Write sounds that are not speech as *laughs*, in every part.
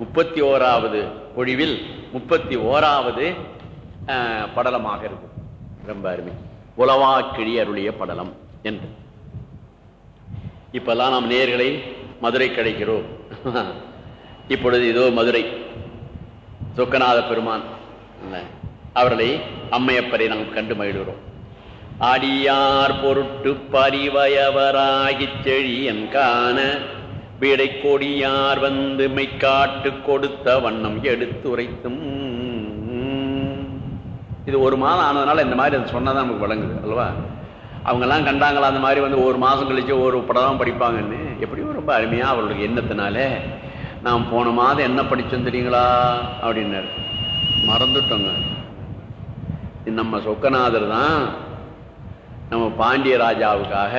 முப்பத்தி ஓராவது பொழிவில் முப்பத்தி ஓராவது அஹ், படலமாக இருக்கும். ரொம்ப அருமை. உலவாக்கிழி அருளிய படலம் என்று. இப்பெல்லாம் நாம் நேர்களை மதுரை கிடைக்கிறோம். *laughs* இப்பொழுது இதோ மதுரை. சொக்கநாத பெருமான் அவர்களை அம்மையப்பரை நாம் கண்டு மகிழ்கிறோம். அடியார் பொருட்டு பரிவயவராகி செழியன் காண வீடை கொடியார் வந்து மெய்க்காட்டு கொடுத்த வண்ணம் எடுத்துரைத்தும். இது ஒரு மாதம் ஆனதுனால இந்த மாதிரி அது சொன்னதான் நமக்கு வழங்குது அல்லவா? அவங்கெல்லாம் கண்டாங்களா அந்த மாதிரி வந்து ஒரு மாதம் கழிச்சு ஒரு படம் படிப்பாங்கன்னு? எப்படியும் ரொம்ப அருமையாக அவர்களுடைய எண்ணத்தினால நாம் போன மாதம் என்ன படிச்சோம் தெரியுங்களா? அப்படின்னாரு. மறந்துட்டோங்க. நம்ம சொக்கநாதர் தான் நம்ம பாண்டிய ராஜாவுக்காக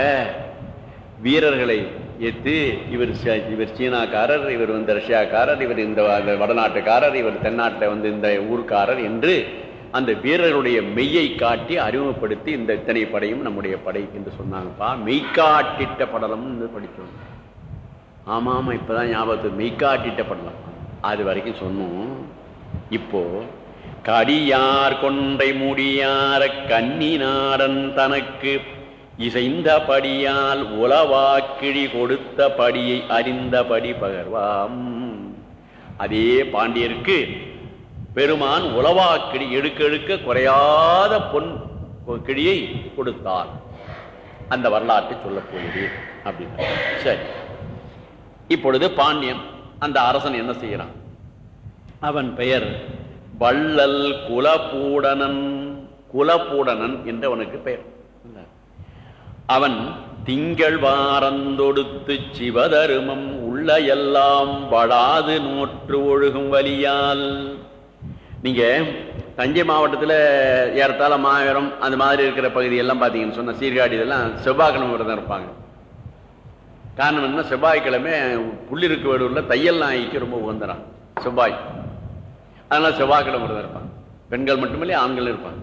வீரர்களை எத்து இவர் ச- இவர் சீனாக்காரர் இவர் வந்து ரஷ்யாக்காரர் இவர் இந்த வடநாட்டுக்காரர் இவர் தென்னாட்டை வந்து இந்த ஊர்க்காரர் என்று அந்த வீரர்களுடைய மெய்யை காட்டி அறிமுகப்படுத்தி இந்த இத்தனை படையும் நம்முடைய படை என்று சொன்னாங்கப்பா. மெய்க்காட்டிட்ட படலம்னு ஆமாம் ஆமாம் இப்போ தான் ஞாபகத்து மெய்காட்டிட்ட படலம். அது வரைக்கும் சொன்னோம். இப்போ கடியார் கொண்டை முடியார கன்னி நாடன் தனக்கு இசைந்த படியால் உலவாக்கிழி கொடுத்த படியை அறிந்தபடி பகர்வாம். அதே பாண்டியருக்கு பெருமான் உலவாக்கிழி எடுக்க எடுக்க குறையாத பொன் கிழியை கொடுத்தார். அந்த வரலாற்றை சொல்லப் போகிறேன் அப்படின்னு. சரி. இப்பொழுது பாண்டியன் அந்த அரசன் என்ன செய்யறான் அவன் பெயர் வள்ளல் குலபூடனன் குலபூடனன் என்று அவனுக்கு பெயர். அவன் திங்கள் வாரந்தொடுத்து சிவதருமம் உள்ள எல்லாம் வடாது நோற்று ஒழுகும் வழியால் நீங்க தஞ்சை மாவட்டத்தில் ஏறத்தாழ மாவரம் அந்த மாதிரி இருக்கிற பகுதி எல்லாம் பார்த்தீங்கன்னு சொன்ன சீர்காழி இதெல்லாம் செவ்வாய்க்கிழமை விரதம் இருப்பாங்க. காரணம் என்ன செவ்வாய்க்கிழமை புள்ளிருக்கு வேடூரில் தையல் நாய்க்கு ரொம்ப உகந்தரான் செவ்வாய். அதனால செவ்வாய்க்கிழமை விரதம் இருப்பாங்க. பெண்கள் மட்டுமில்லை ஆண்கள் இருப்பாங்க.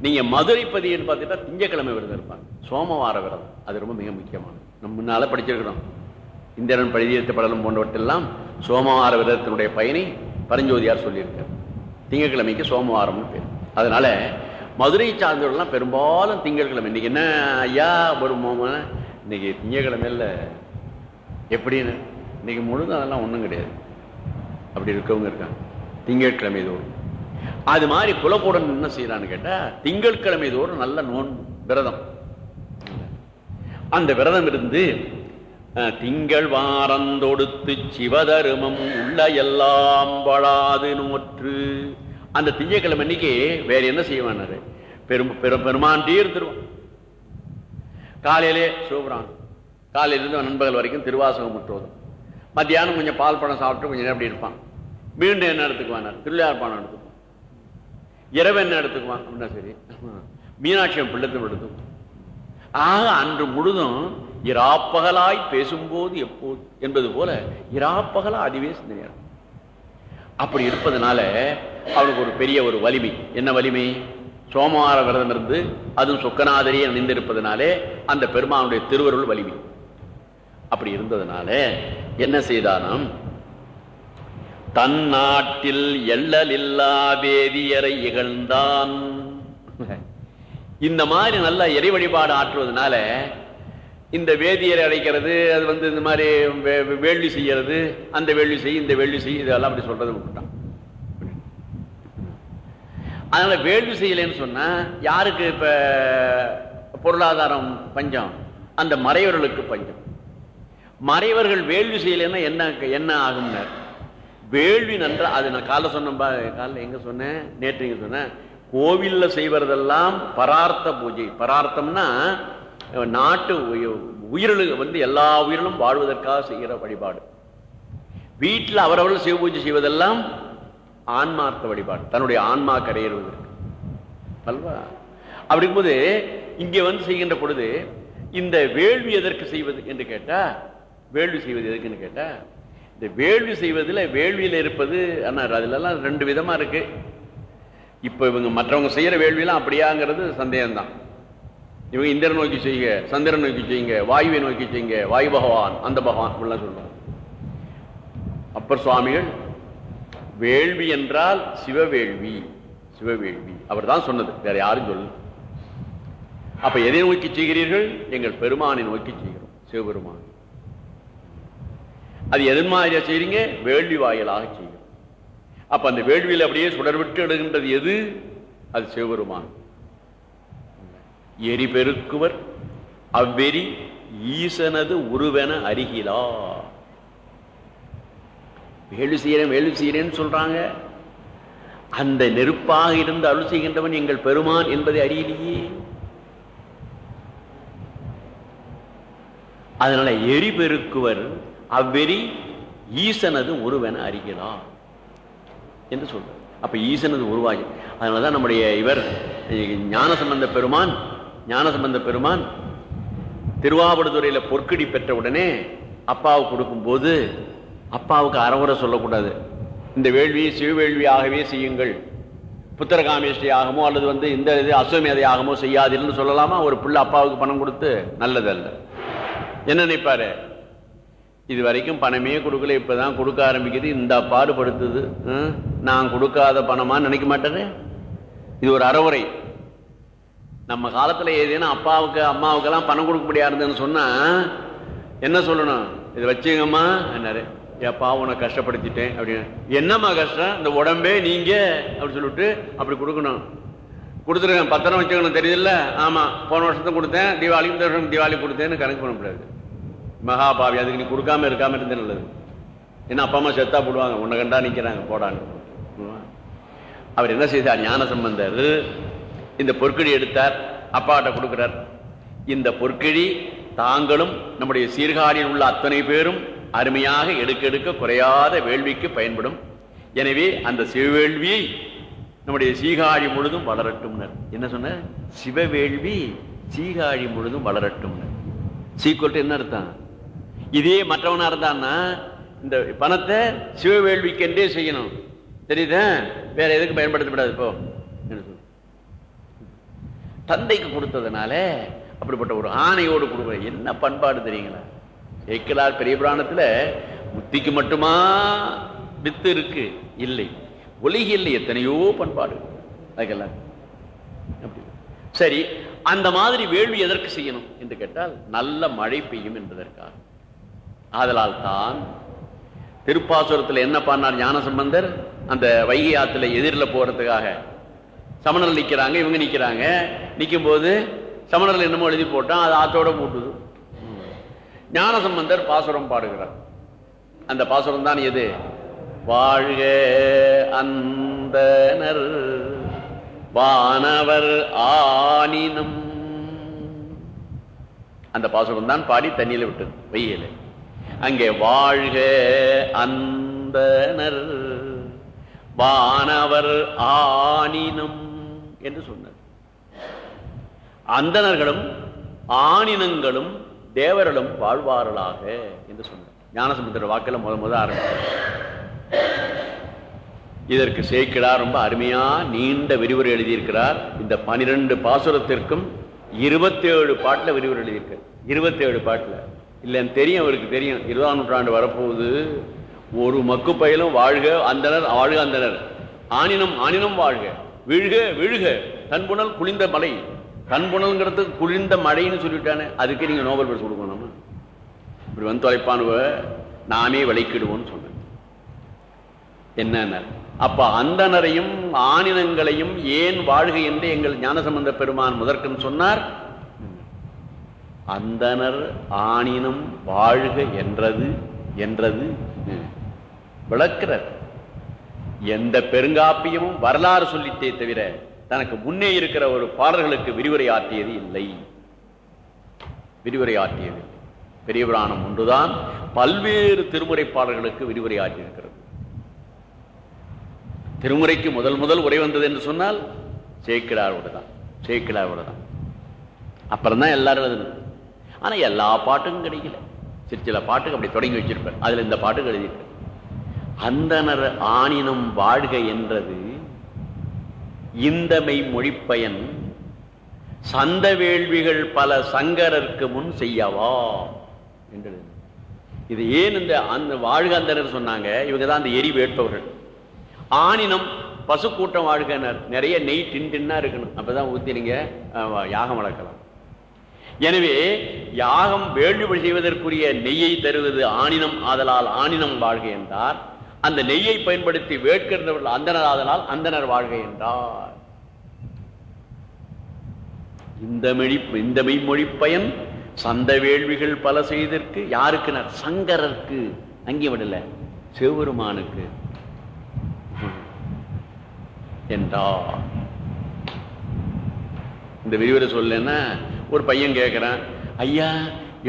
நீங்க மதுரை பதின்னு பார்த்துட்டா திங்கக்கிழமை விரதம் இருப்பாங்க. சோமவார விரதம். அது ரொம்ப மிக முக்கியமானது. நம்ம முன்னால படிச்சிருக்கிறோம். இந்திரன் பழிதீர்த்த படலம் போன்றவற்றெல்லாம் சோமவார விரதத்தினுடைய பயனை பரஞ்சோதியார் சொல்லியிருக்கார். திங்கட்கிழமைக்கு சோமவாரம்னு பேர். அதனால மதுரை சார்ந்தவர்கள்லாம் பெரும்பாலும் திங்கட்கிழமை. இன்னைக்கு என்ன ஐயா ஒரு இன்னைக்கு திங்கட்கிழமை எப்படின்னு? இன்னைக்கு முழுங்க அதெல்லாம் ஒன்றும் கிடையாது. அப்படி இருக்கவங்க இருக்காங்க. திங்கட்கிழமை தோறும். அது மாதிரி குலக்கூடன் என்ன செய்யறான்னு கேட்டா திங்கட்கிழமை தோறும் நல்ல நோன் விரதம். அந்த விரதம் இருந்து அஹ், திங்கள் வாரந்தொடுத்து சிவதருமம் உள்ள எல்லாம் வளாது நோற்று. அந்த திங்கட்கிழமை அன்னைக்கு வேற என்ன செய்வானாரு பெரும் பெரும் பெருமான் இருந்துருவான் காலையிலே சிவபுரான் காலையிலிருந்து நண்பகல் வரைக்கும் திருவாசகம் முற்றுவதும் மத்தியானம் கொஞ்சம் பால் பழம் சாப்பிட்டு கொஞ்சம் நேரம் அப்படி இருப்பான். மீண்டும் என்ன எடுத்துக்குவான் திருவிழாப்பானம் எடுத்துக்குவான். இரவு என்ன எடுத்துக்குவான்? அப்படின்னா சரி. மீனாட்சியம் பிள்ளத்தை எடுத்துக்குவான். ஆக அன்று முழுதும் இராப்பகலாய் பேசும்போது எப்போது? என்பது போல இராப்பகலா அதுவே சிந்தனையா அப்படி இருப்பதனால அவனுக்கு ஒரு பெரிய ஒரு வலிமை. என்ன வலிமை? சோமவார விரதம் இருந்து அதுவும் சொக்கநாதரியே நின்றிருப்பதனாலே அந்த பெருமானுடைய திருவருள் வலிமை. அப்படி இருந்ததுனால என்ன செய்தானாம்? தன் நாட்டில் எள்ளலில்லா வேதியரை இகழ்ந்தான். இந்த மாதிரி நல்லா இறை வழிபாடு ஆற்றுவதனால இந்த வேதியரை அடைக்கிறது அது வந்து இந்த மாதிரி வே- வேள்வி செய்யறது அந்த வேள்வி செய் இந்த வேள்வி செய்ய இதெல்லாம் அப்படி சொல்றது விட்டுட்டான் அதனால வேள்வி செய்யலைன்னு சொன்னா யாருக்கு இப்ப பொருளாதாரம் பஞ்சம்? அந்த மறைவர்களுக்கு பஞ்சம். மறைவர்கள் வேள்வி செய்யலைன்னா என்ன என்ன ஆகும்னார்? வேள்வி நன்றா அது நான் காலைல சொன்னேன் பா காலைல எங்க சொன்னேன்? நேற்று இங்க சொன்னேன். கோவில்ல செய்வதெல்லாம் பரார்த்த பூஜை. பரார்த்தம்னா நாட்டு உயி- உயிரிழு வந்து எல்லா உயிரிலும் வாழ்வதற்காக செய்கிற வழிபாடு. வீட்டில் அவரவர்கள் சிவ பூஜை செய்வதெல்லாம் ஆன்மார்த்த வழிபாடு. தன்னுடைய ஆன்மா கரையேறுவதற்கு. அல்வா? அப்படிங்கும்போது இங்கே வந்து செய்கின்ற பொழுது இந்த வேள்வி எதற்கு செய்வது என்று கேட்டா வேள்வி செய்வது எதுக்குன்னு கேட்டா இந்த வேள்வி செய்வதில் வேள்வியில் இருப்பது ஆனால் அதுலலாம் ரெண்டு விதமாக இருக்குது இப்ப இவங்க மற்றவங்க செய்யற வேள்வியெல்லாம் அப்படியாங்கிறது சந்தேகம்தான். இவங்க இந்திரன் நோக்கி செய்யுங்க சந்திரன் நோக்கி செய்யுங்க வாயுவை நோக்கி செய்யுங்க வாயு பகவான் அந்த பகவான் அப்படிலாம் சொல்லுவாங்க. அப்ப அப்பர் சுவாமிகள் வேள்வி என்றால் சிவவேள்வி சிவவேள்வி. அவர் தான் சொன்னது வேற யாரும் சொல்லு அப்ப எதை நோக்கி செய்கிறீர்கள்? எங்கள் பெருமானை நோக்கி செய்கிறோம் சிவபெருமான். அது எதன் மாதிரியா செய்றீங்க? வேள்வி வாயிலாக செய்யும் அப்ப அந்த வேள்வியில் அப்படியே சுடர் விட்டு எடுகின்றது எது? அது சிவபெருமான். எரி பெருக்குவர் அவ்வெறி ஈசனது உருவென அருகிலா. வேலு செய்யறேன் வேலு செய்யறேன்னு சொல்றாங்க. அந்த நெருப்பாக இருந்து அருள் செய்கின்றவன் எங்கள் பெருமான் என்பதை அறியலையே. அதனால எரி பெருக்குவர் அவ்வெறி ஈசனது உருவென அறிகிறார். என்று சொல்றார். அப்ப ஈசனது உருவாகி. அதனாலதான் நம்முடைய இவர் ஞான சம்பந்த பெருமான் ஞான சம்பந்த பெருமான் திருவாவடுதுறையில பொற்கடி பெற்ற உடனே அப்பாவுக்கு கொடுக்கும்போது அப்பாவுக்கு அறவுரை சொல்லக்கூடாது. இந்த வேள்வியை சிவவேள்வியாகவே செய்யுங்கள். புத்திரகாமேஷ்டியாகமோ அல்லது வந்து இந்த இது அஸ்வமேதை செய்யாதுன்னு சொல்லலாமா? ஒரு பிள்ளை அப்பாவுக்கு பணம் கொடுத்து நல்லதல்ல. என்ன நினைப்பாரு? இது வரைக்கும் பணமே கொடுக்கல இப்பதான் கொடுக்க ஆரம்பிக்குது இந்த பாடுபடுத்துது. நான் கொடுக்காத பணமா நினைக்க மாட்டாரு இது ஒரு அறவுரை. நம்ம காலத்துல ஏதேனும் அப்பாவுக்கு அம்மாவுக்கெல்லாம் பணம் கொடுக்க முடியாதுன்னு சொன்னால் என்ன சொல்லணும்? இது வச்சுங்கம்மா என்னாரு. ஏப்பா உன்னை கஷ்டப்படுத்திட்டேன் அப்படின்னு. என்னம்மா கஷ்டம்? இந்த உடம்பே நீங்க அப்படி சொல்லிட்டு அப்படி கொடுக்கணும். கொடுத்துருக்கேன் பத்திரம் வச்சுக்கணும் தெரியுதுல்ல? ஆமா போன வருஷத்தை கொடுத்தேன் தீபாவளிக்கு இந்த வருஷம் தீபாவளி கொடுத்தேன்னு கணக்கு பண்ண முடியாது. மகாபாவி அதுக்கு நீ கொடுக்காம இருக்காம இருந்தது நல்லது. என்ன அப்பா அம்மா செத்தா போடுவாங்க. உன்னை கண்டா நிக்கிறாங்க போடான்னு. அவர் என்ன செய்தார்? ஞான சம்பந்தர் இந்த பொற்கிழி எடுத்தார் அப்பாட்ட கொடுக்கிறார். இந்த பொற்கிழி தாங்களும் நம்முடைய சீர்காழியில் உள்ள அத்தனை பேரும் அருமையாக எடுக்க எடுக்க குறையாத வேள்விக்கு பயன்படும். எனவே அந்த சிவவேள்வியை நம்முடைய சீகாழி முழுதும் வளரட்டும் என்ன சொன்ன? சிவவேள்வி சீகாழி முழுதும் வளரட்டும் சீக்கிரம் என்ன அர்த்தம்? இதே மற்றவனா இருந்தான்னா இந்த பணத்தை சிவவேள்விக்கென்றே செய்யணும். தெரியுதா? வேற எதுக்கு பயன்படுத்தப்படாது இப்போ தந்தைக்கு கொடுத்ததுனால அப்படிப்பட்ட ஒரு ஆணையோடு கொடுக்குற என்ன பண்பாடு தெரியுங்களா? சேக்கிலார் பெரிய புராணத்துல புத்திக்கு மட்டுமா வித்து இருக்கு? இல்லை. ஒலிகில் எத்தனையோ பண்பாடு. அதுக்கெல்லாம் அப்படி. சரி அந்த மாதிரி வேள்வி எதற்கு செய்யணும் என்று கேட்டால் நல்ல மழை பெய்யும் என்பதற்காக. ஆதலால் தான் திருப்பாசுரத்தில் என்ன பண்ணார் ஞானசம்பந்தர்? அந்த வைகை ஆத்துல எதிரில் போறதுக்காக. சமணர் நிற்கிறாங்க இவங்க நிற்கிறாங்க நிற்கும் போது சமணர்கள் என்னமோ எழுதி போட்டான் அது ஆத்தோட மூட்டுது ஞானசம்பந்தர் பாசுரம் பாடுகிறார். அந்த பாசுரம் தான் எது? வாழ்க அந்தனர் வானவர் ஆனினம். அந்த பாசுரம் தான் பாடி தண்ணியில விட்டது வெயில அங்கே வாழ்க அன்பனர். வானவர் ஆனினம் என்று சொன்னார் அந்தணர்களும் ஆனினங்களும் தேவர்களும் வாழ்வார்களாக என்று சொன்னார். ஞானசமுத்திர வாக்கில் முத முத ஆரம்பித்தார். இதற்கு சேக்கிடா ரொம்ப அருமையா நீண்ட விரிவுரை எழுதியிருக்கிறார். இந்த பனிரெண்டு பாசுரத்திற்கும் இருபத்தேழு பாட்டுல விரிவுரை எழுதியிருக்கார். இருபத்தேழு பாட்டுல. இல்லைன்னு தெரியும் அவருக்கு தெரியும். இருபதாம் நூற்றாண்டு வரப்போகுது. ஒரு மக்கு பயலும் வாழ்க அந்தனர் வாழ்க அந்தனர். ஆனினம் ஆனினம் வாழ்க. விழுக விழுக. கண்புணல் குளிந்த மலை. கண்புணல்ங்கிறது குளிர்ந்த மழைன்னு சொல்லிவிட்டானே. அதுக்கு நீங்க நோபல் பரிசு கொடுக்கணும் இப்படி வந்து தொலைப்பானுவ நாமே விளக்கிடுவோம்னு சொன்னேன். என்ன அப்ப அந்தனரையும் ஆனினங்களையும் ஏன் வாழ்க என்று எங்கள் ஞானசம்பந்த பெருமான் முதற்கன் சொன்னார். அந்தனர் ஆணினும் வாழ்க என்றது என்றது விளக்கிறார். எந்த பெருங்காப்பியமும் வரலாறு சொல்லித்தே தவிர தனக்கு முன்னே இருக்கிற ஒரு பாடல்களுக்கு விரிவுரை ஆற்றியது இல்லை. விரிவுரை ஆற்றியது பெரிய புராணம் ஒன்றுதான் பல்வேறு திருமுறை பாடல்களுக்கு விரிவுரை ஆற்றியிருக்கிறது திருமுறைக்கு முதல் முதல் உரை வந்தது என்று சொன்னால் சேக்கிடாரோட தான் சேக்கிடாரோட தான் அப்புறம் தான் எல்லாரும் எழுதணும் ஆனால் எல்லா பாட்டுக்கும் கிடைக்கல. சிறு சில பாட்டுக்கு அப்படி தொடங்கி வச்சிருப்பேன். அதில் இந்த பாட்டுக்கு எழுதியிருப்பேன் அந்தனர் ஆணினம் வாழ்க என்றது இந்தமை மொழிப்பயன் சந்த வேள்விகள் பல சங்கரர்க்கு முன் செய்யவா என்று இது ஏன் இந்த அந்த வாழ்காந்தனர் சொன்னாங்க? இவங்க தான் அந்த எரி வேட்பவர்கள் ஆணினம் பசுக்கூட்டம் வாழ்கனர் நிறைய நெய் டின் டின்னா இருக்கணும். அப்பதான் ஊத்தினீங்க யாகம் வளர்க்கலாம் எனவே யாகம் வேள்வி செய்வதற்குரிய நெய்யை தருவது ஆணினம் ஆதலால் ஆணினம் வாழ்க என்றார். அந்த நெய்யை பயன்படுத்தி வேட்கிறவர்கள் அந்தனர் ஆதலால் அந்தனர் வாழ்க என்றார். இந்த மெழி இந்த மெய்மொழி பயன் சந்த வேள்விகள் பல செய்தற்கு யாருக்குனர் சங்கரருக்கு அங்கே விடல சிவபெருமானுக்கு என்றார். இந்த விரிவுரை சொல்லன்னா ஒரு பையன் கேட்குறான் ஐயா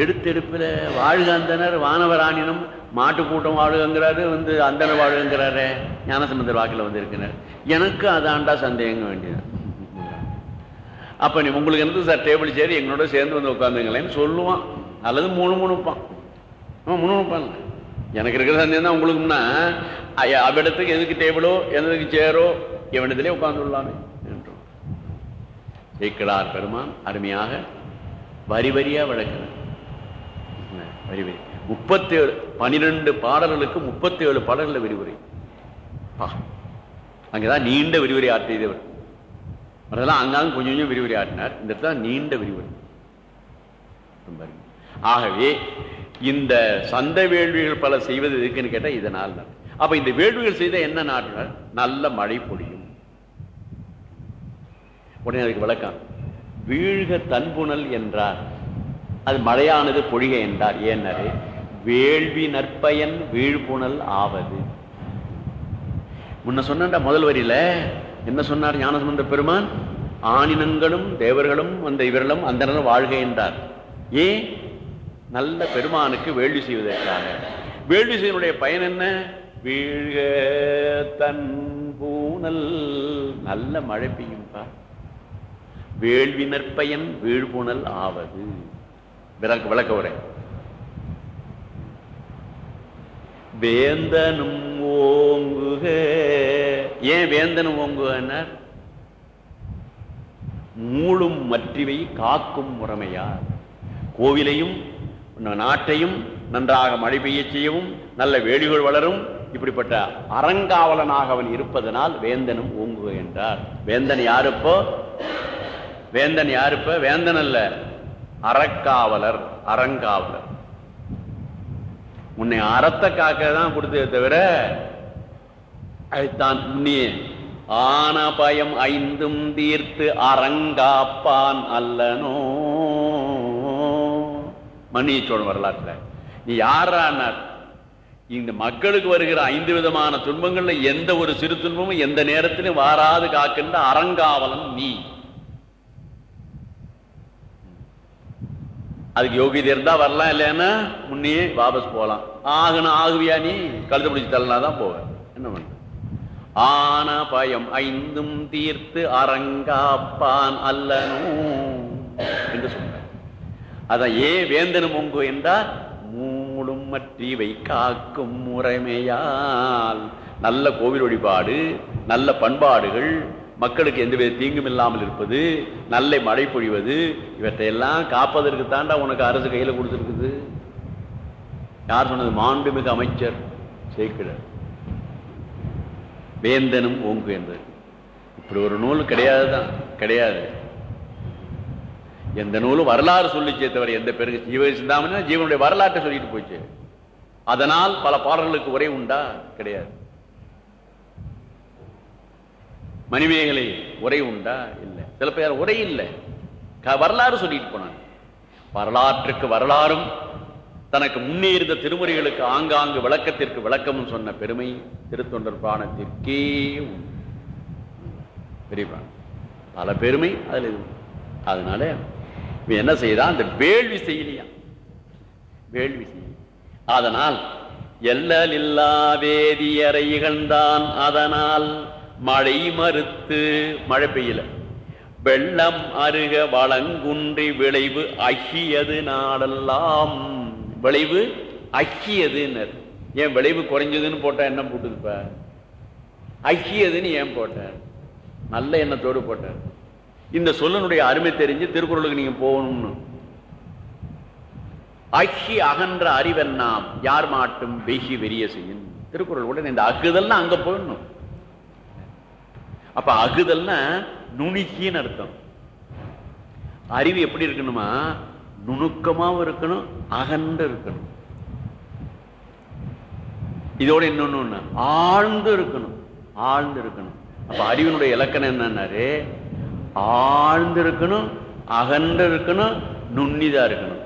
எடுத்தெடுப்பில் வாழ்காந்தனர் வானவராணினும் மாட்டு கூட்டம் வாழுங்கிறாரு வந்து அந்தனர் வாழுங்கிறாரு ஞானசம்பந்தர் வாக்கில் வந்து இருக்கிறார் எனக்கு அதாண்டா சந்தேகம் வேண்டியது. அப்போ நீ உங்களுக்கு இருந்து சார் டேபிள் சேர் எங்களோட சேர்ந்து வந்து உட்காந்துங்களேன்னு சொல்லுவான். அல்லது மூணு மூணுப்பான் அவன் மூணு மூணுப்பான் எனக்கு இருக்கிற சந்தேகம் தான் உங்களுக்குன்னா ஐயா, அவ்விடத்துக்கு எதுக்கு டேபிளோ எதுக்கு சேரோ இவனிடத்திலே உட்கார்ந்து விடலாமே சேக்கிழார் பெருமான் அருமையாக. வரி வரியா விளக்குறார். வரி வரி? முப்பத்தி ஏழு பனிரெண்டு பாடல்களுக்கு முப்பத்தி ஏழு பாடல்கள் விரிவுரை. அங்கதான் நீண்ட விரிவுரை ஆற்றியவர் அதெல்லாம் அங்காங்க கொஞ்சம் கொஞ்சம் விரிவுரை ஆட்டினார் இந்த இடத்துல நீண்ட விரிவுரை. ஆகவே இந்த சந்த வேள்விகள் பல செய்வது எதுக்குன்னு கேட்டால் இதனால் தான். அப்ப இந்த வேள்விகள் செய்த என்ன நாட்டினர் நல்ல மழை பொழியும். உடனே அதுக்கு விளக்கம். வீழ்க தன்புணல் என்றார். அது மழையானது பொழிக என்றார். ஏன்னாரு வேள்வி நற்பயன் வீழ்புணல் ஆவது. முன்ன சொன்ன முதல் வரியில என்ன சொன்னார் ஞானசம்பந்த பெருமான்? ஆணினங்களும் தேவர்களும் அந்த இவர்களும் அந்த வாழ்க என்றார். ஏன்? நல்ல பெருமானுக்கு வேள்வி செய்வதற்காக. வேள்வி செய்வனுடைய பயன் என்ன? வீழ்க தன் பூனல் நல்ல மழை பெய்யும்பா. வேள்வி நற்பயன் வீழ்புணல் ஆவது. விளக்க விளக்க உரை. வேந்தனும் ஓங்குக. ஏன் வேந்தனும் ஓங்குகன்னார்? மூளும் மற்றிவை காக்கும் முறைமையார். கோவிலையும் நாட்டையும் நன்றாக மழை பெய்ய செய்யவும் நல்ல வேலிகள் வளரும். இப்படிப்பட்ட அறங்காவலனாக அவன் இருப்பதனால் வேந்தனும் ஓங்குக என்றார். வேந்தன் யாருப்போ? வேந்தன் யாரு இப்ப வேந்தன் அல்ல. அறக்காவலர் அறங்காவலர். உன்னை அறத்தை காக்க தான் கொடுத்தே தவிர அதைத்தான் முன்னியே ஆன பயம் ஐந்தும் தீர்த்து அறங்காப்பான் அல்லனோ. மன்னிச்சோழன் வரலாற்றுல. நீ யாரானார் இந்த மக்களுக்கு வருகிற ஐந்து விதமான துன்பங்கள்ல எந்த ஒரு சிறு துன்பமும் எந்த நேரத்திலும் வாராது காக்கின்ற அறங்காவலன் நீ. அதுக்கு யோகியதை இருந்தா வரலாம் இல்லைன்னா முன்னே வாபஸ் போகலாம். ஆகணும் ஆகுவியா நீ? கழுத்து பிடிச்சி தள்ளனாதான் போவேன். என்ன பண்ண ஆன பயம் ஐந்தும் தீர்த்து அறங்காப்பான் அல்லனும் என்று சொன்னார் அதான் ஏ வேந்தனும் ஒங்கு என்றால் மூடும் மற்றவை காக்கும் முறைமையால். நல்ல கோவில் வழிபாடு நல்ல பண்பாடுகள் மக்களுக்கு எந்தவித தீங்கும் இல்லாமல் இருப்பது நல்ல மழை பொழிவது இவற்றையெல்லாம் காப்பதற்கு தாண்டா உனக்கு அரசு கையில கொடுத்துருக்குது. யார் சொன்னது? மாண்புமிகு அமைச்சர் சேக்கிழர். வேந்தனும் ஓங்கு என்பது இப்படி ஒரு நூல் கிடையாதுதான். கிடையாது. எந்த நூலும் வரலாறு சொல்லிச்சே தவிர எந்த பெருக்கு ஜீவ சிந்தாமணி ஜீவனுடைய வரலாற்றை சொல்லிட்டு போச்சு. அதனால் பல பாடல்களுக்கு உரை உண்டா? கிடையாது. மணிமேகலை உரை உண்டா? இல்லை. சில பேர் உரை இல்லை. வரலாறு சொல்லிட்டு போனாங்க. வரலாற்றுக்கு வரலாறும் தனக்கு முன்னே இருந்த திருமுறைகளுக்கு ஆங்காங்கு விளக்கத்திற்கு விளக்கமும் சொன்ன பெருமை திருத்தொண்டர் பிராணத்திற்கே உண்டு. பல பெருமை அதுல இது அதனால இவன் என்ன செய்தான் அந்த வேள்வி செய்யலையா? வேள்வி செய்ய அதனால் எல்லல் இல்லா வேதியரை இகழ்ந்தான் அதனால் மழை மறுத்து மழை பெய்யல. வெள்ளம் அருக வளங்குன்றி விளைவு அகியது நாளெல்லாம் விளைவு அக்கியதுன்னர் ஏன் விளைவு குறைஞ்சதுன்னு போட்டா என்ன போட்டுதுப்ப? அக்கியதுன்னு ஏன் போட்டார் நல்ல எண்ணத்தோடு போட்டார் இந்த சொல்லனுடைய அருமை தெரிஞ்சு திருக்குறளுக்கு நீங்க போகணும்னு. அகி அகன்ற அறிவெல்லாம் யார் மாட்டும் வெகி வெறிய செய்யும். திருக்குறள் உடனே இந்த அகுதல்னா அங்க போயிடணும். அப்ப அகுதல்னா நுணுக்கின்னு அர்த்தம். அறிவு எப்படி இருக்கணுமா? நுணுக்கமாவும் இருக்கணும் அகன்று இருக்கணும். இதோட இன்னொன்னு ஒண்ணு ஆழ்ந்து இருக்கணும் ஆழ்ந்து இருக்கணும். அப்ப அறிவினுடைய இலக்கணம் என்னன்னாரு? ஆழ்ந்து இருக்கணும் அகன்று இருக்கணும் நுண்ணிதா இருக்கணும்.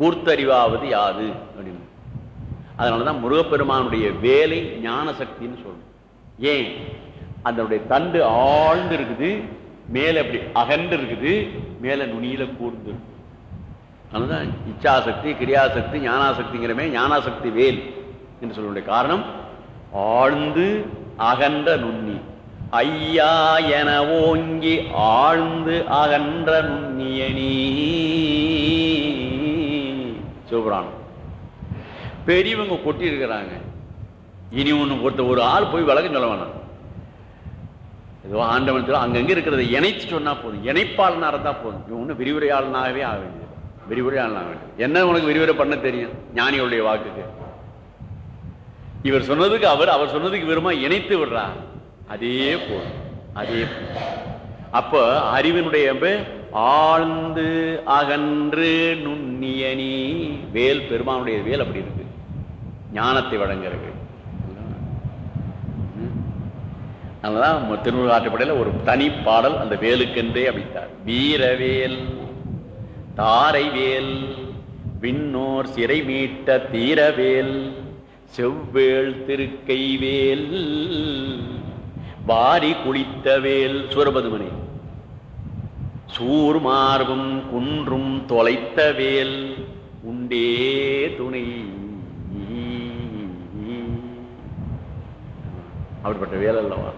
கூர்த்தறிவாவது யாது? அப்படின்னு. அதனாலதான் முருகப்பெருமானுடைய வேலை ஞான சக்தின்னு சொல்லணும் ஏன்? அதனுடைய தண்டு ஆழ்ந்து இருக்குது மேல அப்படி அகன்று இருக்குது மேல நுனியில கூர்ந்து அதுதான் இச்சாசக்தி கிரியாசக்தி ஞானாசக்திங்கிறமே ஞானாசக்தி வேல் என்று சொல்லுடைய காரணம். ஆழ்ந்து அகன்ற நுண்ணி. ஐயா என ஓங்கி ஆழ்ந்து அகன்ற நுண்ணியணி சிவபுராணம். பெரியவங்க கொட்டி இருக்கிறாங்க இனி ஒன்று ஒருத்த ஒரு ஆள் போய் விளக்கம் சொல்ல வேணாம். ஏதோ ஆண்டவன் சொல்ல அங்கங்க இருக்கிறத இணைச்சு சொன்னா போதும். இணைப்பாளனா இருந்தா போதும். இவன் ஒண்ணு விரிவுரையாளனாகவே ஆக வேண்டியது. விரிவுரையாளனாக வேண்டியது. என்ன உனக்கு விரிவுரை பண்ண தெரியும்? ஞானியுடைய வாக்குக்கு. இவர் சொன்னதுக்கு அவர் அவர் சொன்னதுக்கு விரும்ப இணைத்து விடுறா. அதே போதும். அதே அப்போ அப்ப அறிவினுடைய ஆழ்ந்து அகன்று நுண்ணியனி வேல் பெருமானுடைய வேல் அப்படி இருக்கு. ஞானத்தை வழங்குறது அதனாலதான் திருநூறு ஆற்றுப்படையில் ஒரு தனி பாடல் அந்த வேலுக்கென்றே அமைத்தார். வீரவேல் தாரைவேல் விண்ணோர் சிறை மீட்ட தீரவேல் செவ்வேள் திருக்கைவேல் வாரி குளித்த வேல் சூரபதுமணி சூர் மார்பும் குன்றும் தொலைத்த வேல் உண்டே துணை. அப்படிப்பட்ட வேல் அல்லவா